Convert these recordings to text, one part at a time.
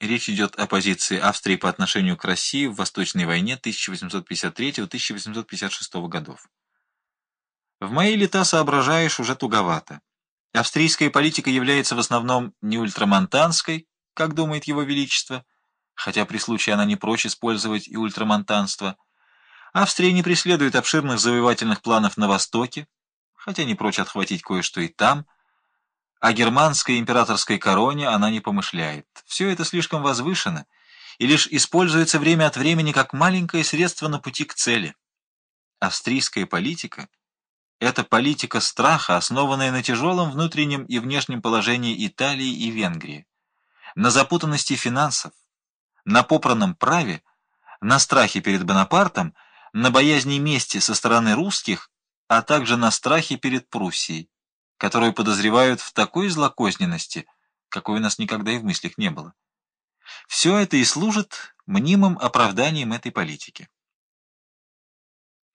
Речь идет о позиции Австрии по отношению к России в Восточной войне 1853-1856 годов. В мои лета соображаешь уже туговато. Австрийская политика является в основном не ультрамонтанской, как думает его величество, хотя при случае она не прочь использовать и ультрамонтанство. Австрия не преследует обширных завоевательных планов на Востоке, хотя не прочь отхватить кое-что и там – о германской императорской короне она не помышляет. Все это слишком возвышено и лишь используется время от времени как маленькое средство на пути к цели. Австрийская политика – это политика страха, основанная на тяжелом внутреннем и внешнем положении Италии и Венгрии, на запутанности финансов, на попранном праве, на страхе перед Бонапартом, на боязни мести со стороны русских, а также на страхе перед Пруссией которую подозревают в такой злокозненности, какой у нас никогда и в мыслях не было. Все это и служит мнимым оправданием этой политики.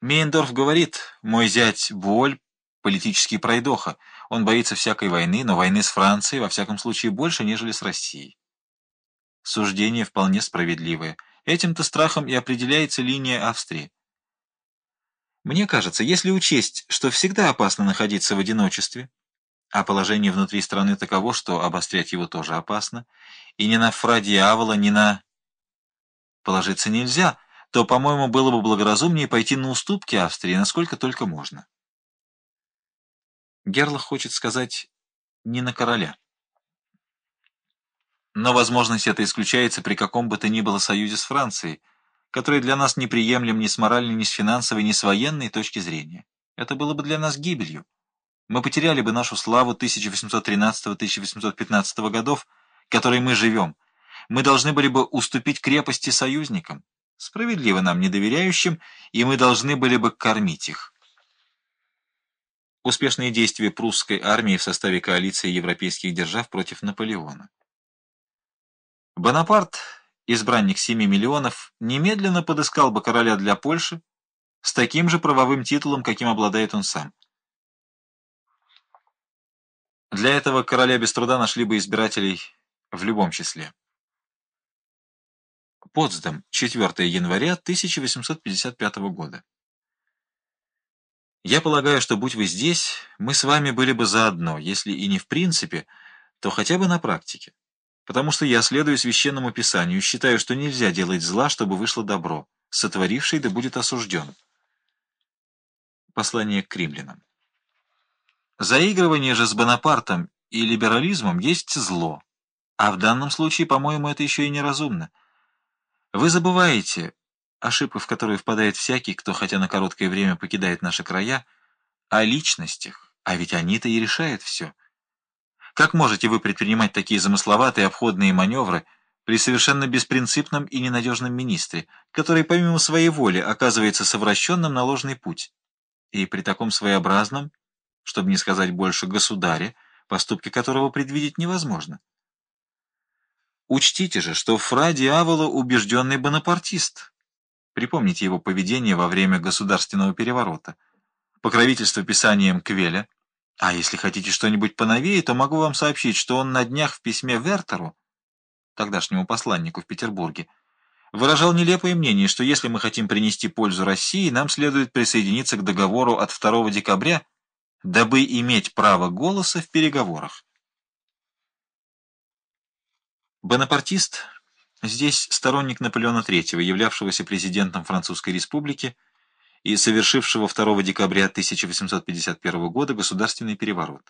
Мейндорф говорит, мой зять Буоль – политический пройдоха, он боится всякой войны, но войны с Францией, во всяком случае, больше, нежели с Россией. Суждение вполне справедливое. Этим-то страхом и определяется линия Австрии. Мне кажется, если учесть, что всегда опасно находиться в одиночестве, а положение внутри страны таково, что обострять его тоже опасно, и ни на фра дьявола, ни на... положиться нельзя, то, по-моему, было бы благоразумнее пойти на уступки Австрии, насколько только можно. Герлах хочет сказать «не на короля». Но возможность эта исключается при каком бы то ни было союзе с Францией, который для нас неприемлем ни с моральной, ни с финансовой, ни с военной точки зрения. Это было бы для нас гибелью. Мы потеряли бы нашу славу 1813-1815 годов, которой мы живем. Мы должны были бы уступить крепости союзникам, справедливо нам недоверяющим, и мы должны были бы кормить их. Успешные действия прусской армии в составе коалиции европейских держав против Наполеона. Бонапарт избранник семи миллионов, немедленно подыскал бы короля для Польши с таким же правовым титулом, каким обладает он сам. Для этого короля без труда нашли бы избирателей в любом числе. Потсдам, 4 января 1855 года. Я полагаю, что будь вы здесь, мы с вами были бы заодно, если и не в принципе, то хотя бы на практике потому что я следую священному писанию и считаю, что нельзя делать зла, чтобы вышло добро. Сотворивший да будет осужден. Послание к римлянам. Заигрывание же с Бонапартом и либерализмом есть зло, а в данном случае, по-моему, это еще и неразумно. Вы забываете, ошибка, в которую впадает всякий, кто хотя на короткое время покидает наши края, о личностях, а ведь они-то и решают все. Как можете вы предпринимать такие замысловатые обходные маневры при совершенно беспринципном и ненадежном министре, который помимо своей воли оказывается совращенным на ложный путь? И при таком своеобразном, чтобы не сказать больше государе, поступки которого предвидеть невозможно? Учтите же, что фра Диавола убежденный бонапартист. Припомните его поведение во время государственного переворота. Покровительство писанием Квеля – а если хотите что-нибудь поновее, то могу вам сообщить, что он на днях в письме Вертеру, тогдашнему посланнику в Петербурге, выражал нелепое мнение, что если мы хотим принести пользу России, нам следует присоединиться к договору от 2 декабря, дабы иметь право голоса в переговорах. Бонапартист здесь сторонник Наполеона III, являвшегося президентом Французской республики, и совершившего 2 декабря 1851 года государственный переворот.